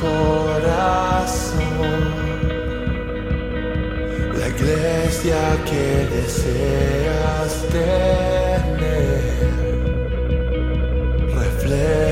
corazón, la iglesia que deseas tener, refleja.